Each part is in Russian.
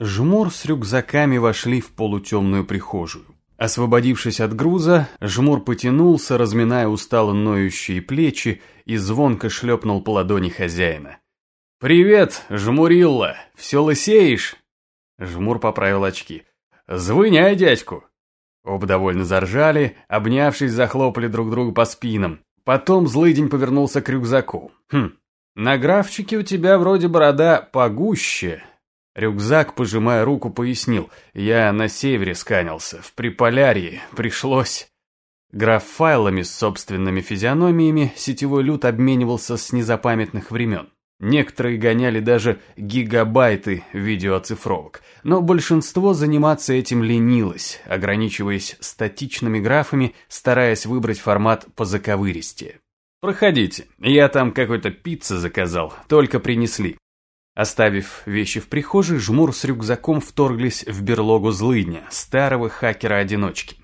Жмур с рюкзаками вошли в полутемную прихожую. Освободившись от груза, Жмур потянулся, разминая устало ноющие плечи, и звонко шлепнул по ладони хозяина. «Привет, Жмурилла! Все лысеешь?» Жмур поправил очки. «Звыняй дядьку!» Оба довольно заржали, обнявшись, захлопали друг другу по спинам. Потом злыдень повернулся к рюкзаку. «Хм, на графчике у тебя вроде борода погуще, Рюкзак, пожимая руку, пояснил. Я на севере сканился, в Приполярье, пришлось... Граф файлами с собственными физиономиями сетевой люд обменивался с незапамятных времен. Некоторые гоняли даже гигабайты видеооцифровок, но большинство заниматься этим ленилось, ограничиваясь статичными графами, стараясь выбрать формат по заковыристее. «Проходите, я там какой-то пицца заказал, только принесли. Оставив вещи в прихожей, Жмур с рюкзаком вторглись в берлогу злыдня, старого хакера-одиночки.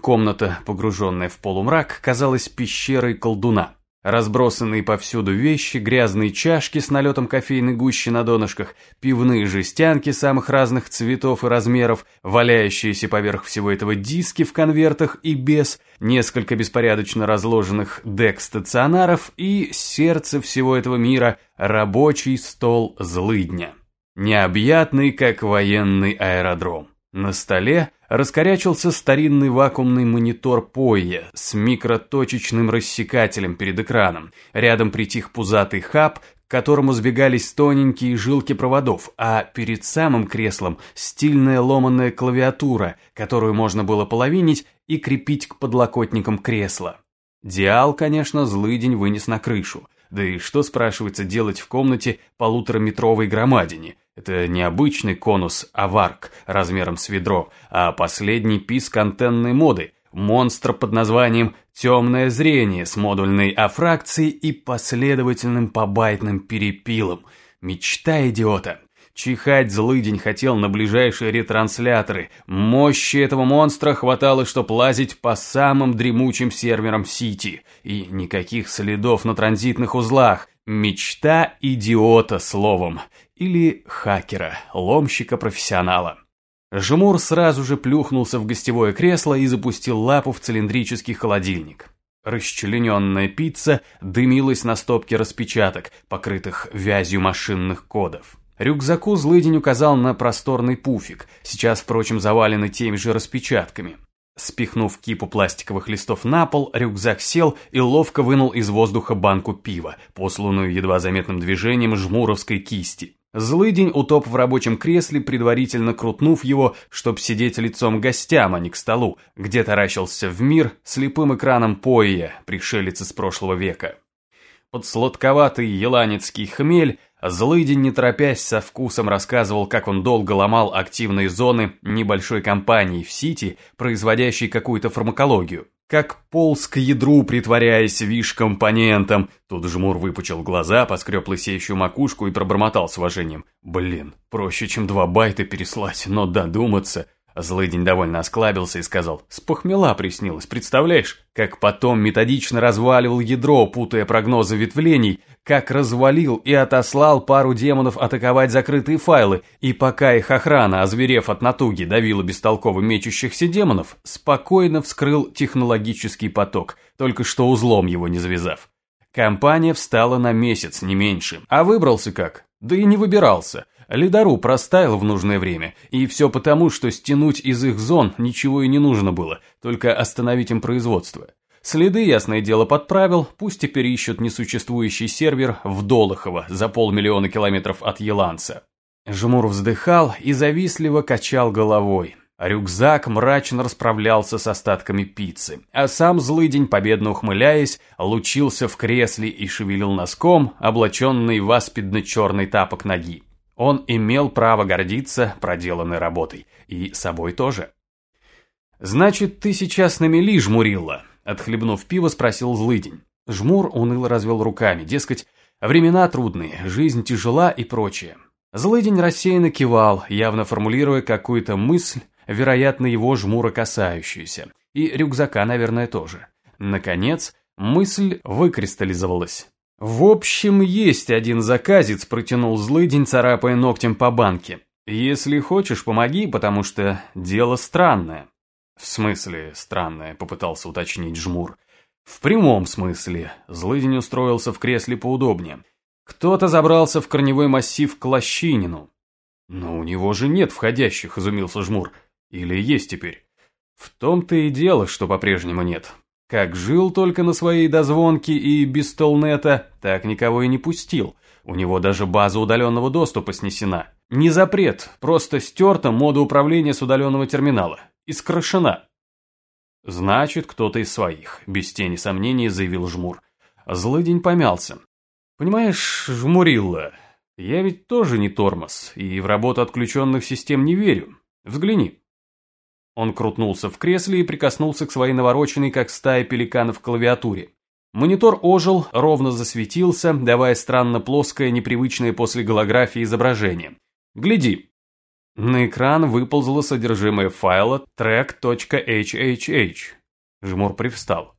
Комната, погруженная в полумрак, казалась пещерой колдуна. Разбросанные повсюду вещи, грязные чашки с налетом кофейной гущи на донышках, пивные жестянки самых разных цветов и размеров, валяющиеся поверх всего этого диски в конвертах и без, несколько беспорядочно разложенных дек-стационаров и сердце всего этого мира – рабочий стол злыдня. Необъятный, как военный аэродром. На столе раскорячился старинный вакуумный монитор Пойя с микроточечным рассекателем перед экраном. Рядом притих пузатый хаб, к которому сбегались тоненькие жилки проводов, а перед самым креслом стильная ломаная клавиатура, которую можно было половинить и крепить к подлокотникам кресла. Диал, конечно, злый день вынес на крышу. Да и что, спрашивается, делать в комнате полутораметровой громадине? Это не обычный конус аварк размером с ведро, а последний писк антенной моды, монстр под названием «Темное зрение» с модульной афракцией и последовательным побайтным перепилом. Мечта идиота. Чихать злыдень хотел на ближайшие ретрансляторы. Мощи этого монстра хватало, чтобы лазить по самым дремучим серверам сети. И никаких следов на транзитных узлах. Мечта идиота, словом. Или хакера, ломщика-профессионала. Жмур сразу же плюхнулся в гостевое кресло и запустил лапу в цилиндрический холодильник. Расчлененная пицца дымилась на стопке распечаток, покрытых вязью машинных кодов. Рюкзаку злыдень указал на просторный пуфик, сейчас, впрочем, заваленный теми же распечатками. Спихнув кипу пластиковых листов на пол, рюкзак сел и ловко вынул из воздуха банку пива, посланную едва заметным движением жмуровской кисти. Злыдень утоп в рабочем кресле, предварительно крутнув его, чтоб сидеть лицом гостям, а не к столу, где таращился в мир слепым экраном Поия, пришелец из прошлого века. Под сладковатый еланецкий хмель Злыдень, не торопясь, со вкусом рассказывал, как он долго ломал активные зоны небольшой компании в Сити, производящей какую-то фармакологию. Как полз к ядру, притворяясь виш-компонентом. Тут жмур выпучил глаза, поскреб лысеющую макушку и пробормотал с уважением. Блин, проще, чем два байта переслать, но додуматься... Злыдень довольно осклабился и сказал, «С похмела приснилось, представляешь? Как потом методично разваливал ядро, путая прогнозы ветвлений, как развалил и отослал пару демонов атаковать закрытые файлы, и пока их охрана, озверев от натуги, давила бестолково мечущихся демонов, спокойно вскрыл технологический поток, только что узлом его не завязав. Компания встала на месяц, не меньше. А выбрался как? Да и не выбирался. Ледору простаял в нужное время, и все потому, что стянуть из их зон ничего и не нужно было, только остановить им производство. Следы, ясное дело, подправил, пусть теперь ищут несуществующий сервер в Долохово за полмиллиона километров от Еланца. Жмур вздыхал и завистливо качал головой. Рюкзак мрачно расправлялся с остатками пиццы, а сам злыдень, победно ухмыляясь, лучился в кресле и шевелил носком, облаченный в аспидно-черный тапок ноги. Он имел право гордиться проделанной работой. И собой тоже. «Значит, ты сейчас на мели, жмурилла?» Отхлебнув пиво, спросил злыдень. Жмур уныло развел руками, дескать, времена трудные, жизнь тяжела и прочее. Злыдень рассеянно кивал, явно формулируя какую-то мысль, вероятно, его жмура касающуюся. И рюкзака, наверное, тоже. Наконец, мысль выкристаллизовалась. «В общем, есть один заказец», – протянул злыдень, царапая ногтем по банке. Если хочешь, помоги, потому что дело странное. В смысле странное, попытался уточнить Жмур. В прямом смысле. Злыдень устроился в кресле поудобнее. Кто-то забрался в корневой массив к Лощинину. Но у него же нет входящих, изумился Жмур. Или есть теперь? В том-то и дело, что по-прежнему нет. Как жил только на своей дозвонке и без толнета, так никого и не пустил. У него даже база удаленного доступа снесена. Не запрет, просто стерта мода управления с удаленного терминала. Искрошена. Значит, кто-то из своих, без тени сомнений заявил Жмур. Злыдень помялся. Понимаешь, Жмурилла, я ведь тоже не тормоз, и в работу отключенных систем не верю. Взгляни. Он крутнулся в кресле и прикоснулся к своей навороченной, как стая пеликанов, клавиатуре. Монитор ожил, ровно засветился, давая странно плоское, непривычное после голографии изображение. «Гляди». На экран выползло содержимое файла track.hhh. Жмур привстал.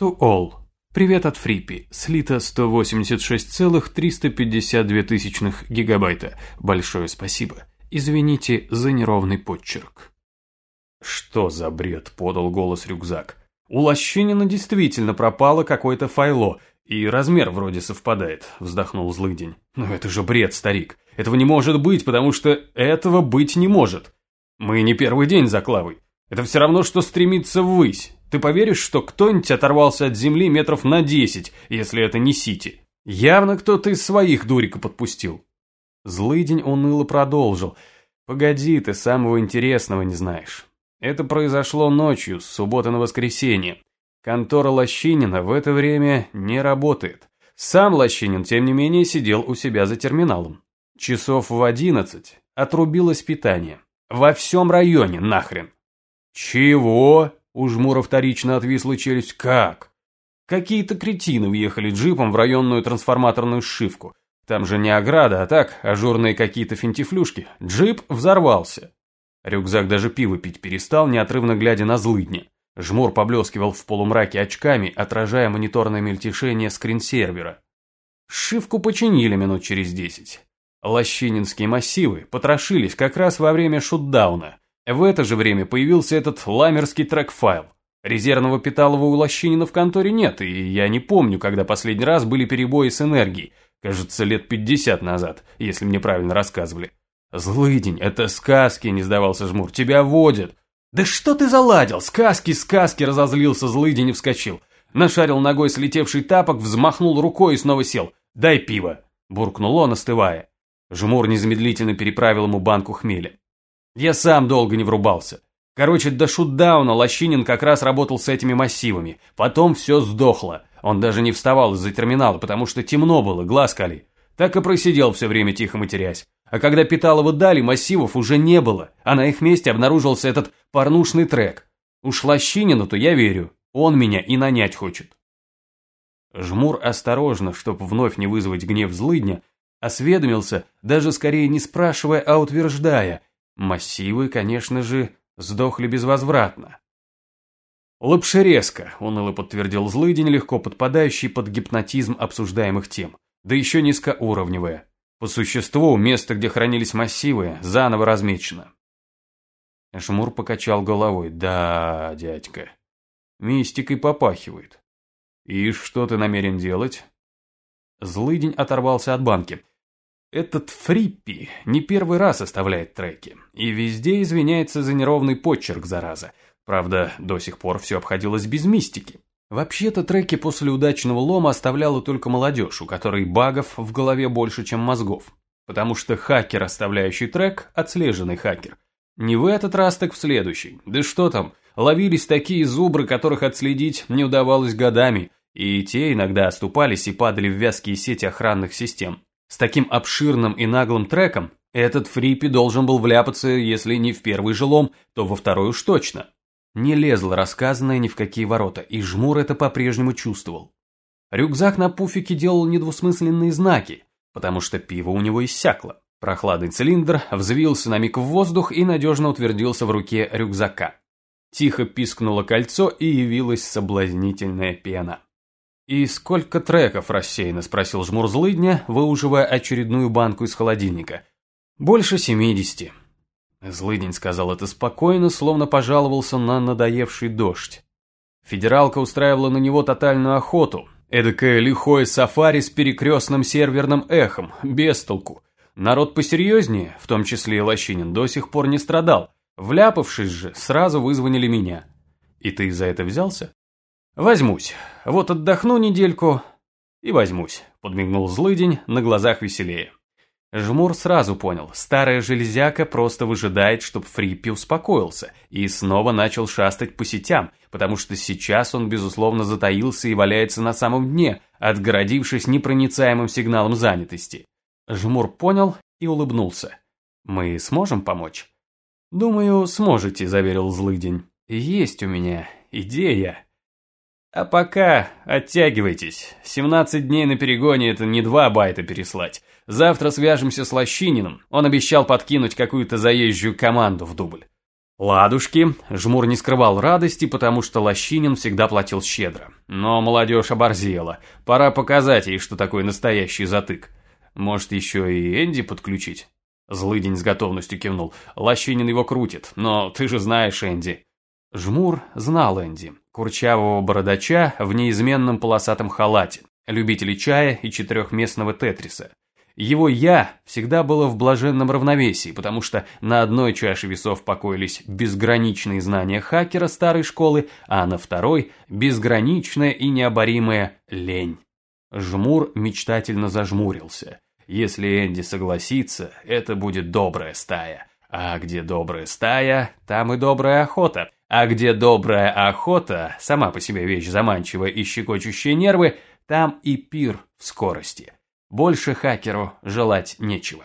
To all. Привет от Фриппи. Слито 186,352 гигабайта. Большое спасибо. Извините за неровный подчерк. «Что за бред?» – подал голос рюкзак. «У Лощинина действительно пропало какое-то файло, и размер вроде совпадает», – вздохнул злыдень. «Но это же бред, старик. Этого не может быть, потому что этого быть не может. Мы не первый день за Клавой. Это все равно, что стремиться ввысь. Ты поверишь, что кто-нибудь оторвался от земли метров на десять, если это не Сити? Явно кто-то из своих дурика подпустил». Злыдень уныло продолжил. «Погоди, ты самого интересного не знаешь. Это произошло ночью, с субботы на воскресенье. Контора Лощинина в это время не работает. Сам Лощинин, тем не менее, сидел у себя за терминалом. Часов в одиннадцать отрубилось питание. Во всем районе нахрен. Чего? У Жмура вторично отвисла челюсть. Как? Какие-то кретины въехали джипом в районную трансформаторную сшивку. Там же не ограда, а так, ажурные какие-то финтифлюшки. Джип взорвался. Рюкзак даже пиво пить перестал, неотрывно глядя на злыдни. Жмур поблескивал в полумраке очками, отражая мониторное мельтешение скринсервера. Шивку починили минут через десять. Лощининские массивы потрошились как раз во время шутдауна. В это же время появился этот ламерский трек-файл. Резервного питалова у Лощинина в конторе нет, и я не помню, когда последний раз были перебои с энергией. Кажется, лет пятьдесят назад, если мне правильно рассказывали. «Злыдень, это сказки», — не сдавался Жмур, — «тебя водят». «Да что ты заладил? Сказки, сказки!» — разозлился Злыдень и вскочил. Нашарил ногой слетевший тапок, взмахнул рукой и снова сел. «Дай пиво!» — буркнул он, остывая. Жмур незамедлительно переправил ему банку хмеля. Я сам долго не врубался. Короче, до шутдауна Лощинин как раз работал с этими массивами. Потом все сдохло. Он даже не вставал из-за терминала, потому что темно было, глаз кали. Так и просидел все время тихо матерясь. А когда Питалову дали, массивов уже не было, а на их месте обнаружился этот порнушный трек. Уж Лощинину-то я верю, он меня и нанять хочет. Жмур осторожно, чтобы вновь не вызвать гнев злыдня, осведомился, даже скорее не спрашивая, а утверждая. Массивы, конечно же, сдохли безвозвратно. «Лапшерезка», — уныло подтвердил злыдень, легко подпадающий под гипнотизм обсуждаемых тем, да еще низкоуровневая. По существу, место, где хранились массивы, заново размечено. Шмур покачал головой. Да, дядька, мистикой попахивает. И что ты намерен делать? Злыдень оторвался от банки. Этот Фриппи не первый раз оставляет треки. И везде извиняется за неровный почерк, зараза. Правда, до сих пор все обходилось без мистики. Вообще-то треки после удачного лома оставляла только молодежь, у которой багов в голове больше, чем мозгов. Потому что хакер, оставляющий трек, отслеженный хакер. Не в этот раз, так в следующий. Да что там, ловились такие зубры, которых отследить не удавалось годами, и те иногда оступались и падали в вязкие сети охранных систем. С таким обширным и наглым треком этот фрипи должен был вляпаться, если не в первый же лом, то во второй уж точно. Не лезло рассказанное ни в какие ворота, и Жмур это по-прежнему чувствовал. Рюкзак на пуфике делал недвусмысленные знаки, потому что пиво у него иссякло. Прохладный цилиндр взвился на миг в воздух и надежно утвердился в руке рюкзака. Тихо пискнуло кольцо и явилась соблазнительная пена. «И сколько треков рассеяно?» – спросил жмур злыдня, выуживая очередную банку из холодильника. Больше семидесяти. Злыдень сказал это спокойно, словно пожаловался на надоевший дождь. Федералка устраивала на него тотальную охоту. Эдакое лихое сафари с перекрестным серверным эхом, без толку. Народ посерьезнее, в том числе и Лощинин, до сих пор не страдал. Вляпавшись же, сразу вызвонили меня. И ты за это взялся? Возьмусь. Вот отдохну недельку и возьмусь, подмигнул злыдень, на глазах веселее. Жмур сразу понял, старая железяка просто выжидает, чтоб Фриппи успокоился, и снова начал шастать по сетям, потому что сейчас он, безусловно, затаился и валяется на самом дне, отгородившись непроницаемым сигналом занятости. Жмур понял и улыбнулся. «Мы сможем помочь?» «Думаю, сможете», — заверил Злыдень. «Есть у меня идея». «А пока оттягивайтесь. 17 дней на перегоне — это не два байта переслать. Завтра свяжемся с Лощининым. Он обещал подкинуть какую-то заезжую команду в дубль». Ладушки. Жмур не скрывал радости, потому что Лощинин всегда платил щедро. Но молодежь оборзела. Пора показать ей, что такое настоящий затык. Может, еще и Энди подключить? Злыдень с готовностью кивнул. Лощинин его крутит, но ты же знаешь Энди. Жмур знал Энди, курчавого бородача в неизменном полосатом халате, любителей чая и четырехместного тетриса. Его «я» всегда было в блаженном равновесии, потому что на одной чаше весов покоились безграничные знания хакера старой школы, а на второй – безграничная и необоримая лень. Жмур мечтательно зажмурился. Если Энди согласится, это будет добрая стая. А где добрая стая, там и добрая охота. А где добрая охота, сама по себе вещь заманчивая и щекочущие нервы, там и пир в скорости. Больше хакеру желать нечего.